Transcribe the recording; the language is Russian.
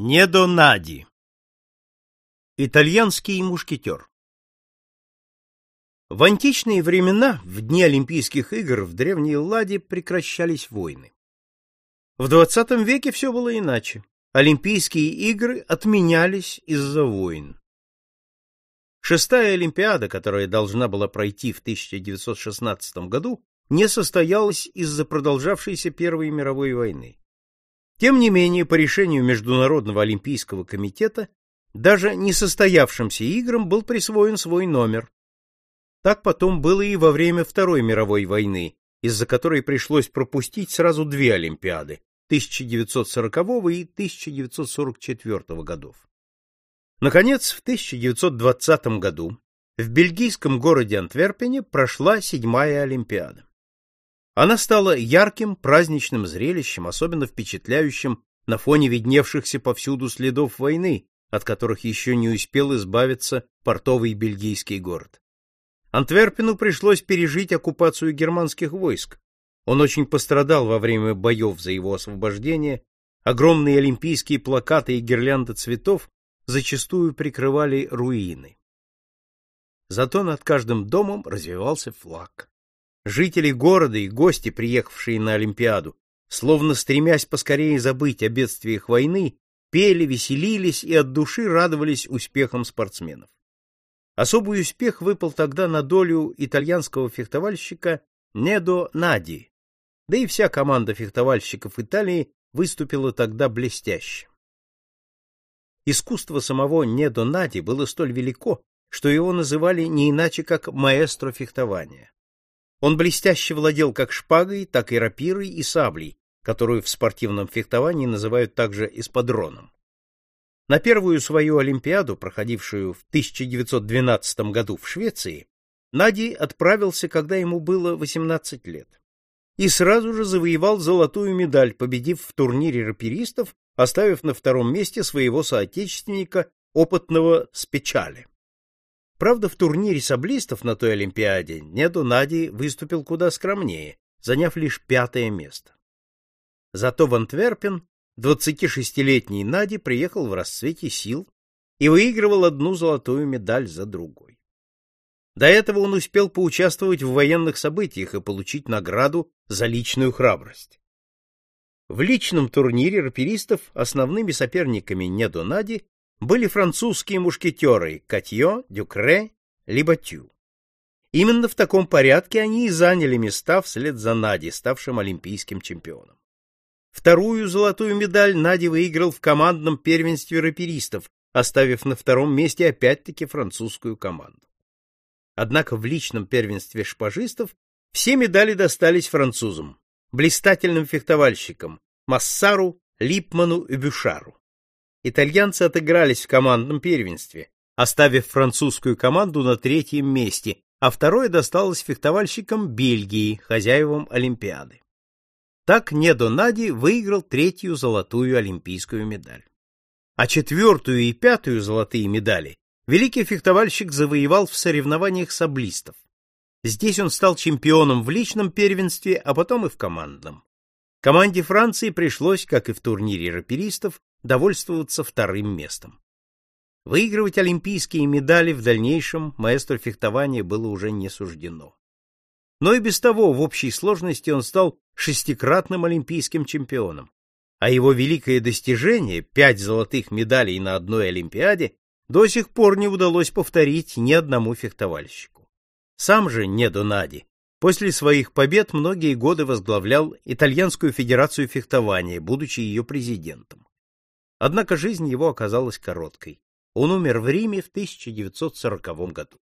Недонади Итальянский мушкетер В античные времена, в дни Олимпийских игр, в Древней Элладе прекращались войны. В XX веке все было иначе. Олимпийские игры отменялись из-за войн. Шестая Олимпиада, которая должна была пройти в 1916 году, не состоялась из-за продолжавшейся Первой мировой войны. Тем не менее, по решению Международного олимпийского комитета, даже несостоявшимся играм был присвоен свой номер. Так потом было и во время Второй мировой войны, из-за которой пришлось пропустить сразу две Олимпиады 1940 и 1944 годов. Наконец, в 1920 году в бельгийском городе Антверпене прошла седьмая Олимпиада. Она стала ярким праздничным зрелищем, особенно впечатляющим на фоне видневшихся повсюду следов войны, от которых еще не успел избавиться портовый бельгийский город. Антверпену пришлось пережить оккупацию германских войск. Он очень пострадал во время боев за его освобождение. Огромные олимпийские плакаты и гирлянды цветов зачастую прикрывали руины. Зато над каждым домом развивался флаг. Жители города и гости, приехавшие на Олимпиаду, словно стремясь поскорее забыть о бедствиях войны, пели, веселились и от души радовались успехам спортсменов. Особый успех выпал тогда на долю итальянского фехтовальщика Недо Нади, да и вся команда фехтовальщиков Италии выступила тогда блестяще. Искусство самого Недо Нади было столь велико, что его называли не иначе как маэстро фехтования. Он блестяще владел как шпагой, так и рапирой и саблей, которую в спортивном фехтовании называют также эспадроном. На первую свою Олимпиаду, проходившую в 1912 году в Швеции, Нади отправился, когда ему было 18 лет. И сразу же завоевал золотую медаль, победив в турнире раперистов, оставив на втором месте своего соотечественника, опытного Спечали. Правда, в турнире саблистов на той Олимпиаде Неду Нади выступил куда скромнее, заняв лишь пятое место. Зато в Антверпен 26-летний Нади приехал в расцвете сил и выигрывал одну золотую медаль за другой. До этого он успел поучаствовать в военных событиях и получить награду за личную храбрость. В личном турнире раперистов основными соперниками Недо Нади были французские мушкетеры Катье, Дюкре, либо Тю. Именно в таком порядке они и заняли места вслед за Нади, ставшим олимпийским чемпионом. Вторую золотую медаль Нади выиграл в командном первенстве раперистов, оставив на втором месте опять-таки французскую команду. Однако в личном первенстве шпажистов все медали достались французам, блистательным фехтовальщикам Массару, Липману и Бюшару итальянцы отыгрались в командном первенстве, оставив французскую команду на третьем месте, а второе досталось фехтовальщикам Бельгии, хозяевам Олимпиады. Так Недо Нади выиграл третью золотую олимпийскую медаль. А четвертую и пятую золотые медали великий фехтовальщик завоевал в соревнованиях саблистов. Здесь он стал чемпионом в личном первенстве, а потом и в командном. Команде Франции пришлось, как и в турнире раперистов, довольствоваться вторым местом. Выигрывать олимпийские медали в дальнейшем маэстро фехтования было уже не суждено. Но и без того в общей сложности он стал шестикратным олимпийским чемпионом, а его великое достижение пять золотых медалей на одной олимпиаде до сих пор не удалось повторить ни одному фехтовальщику. Сам же Недо Нади после своих побед многие годы возглавлял итальянскую федерацию фехтования, будучи ее президентом. Однако жизнь его оказалась короткой. Он умер в Риме в 1940 году.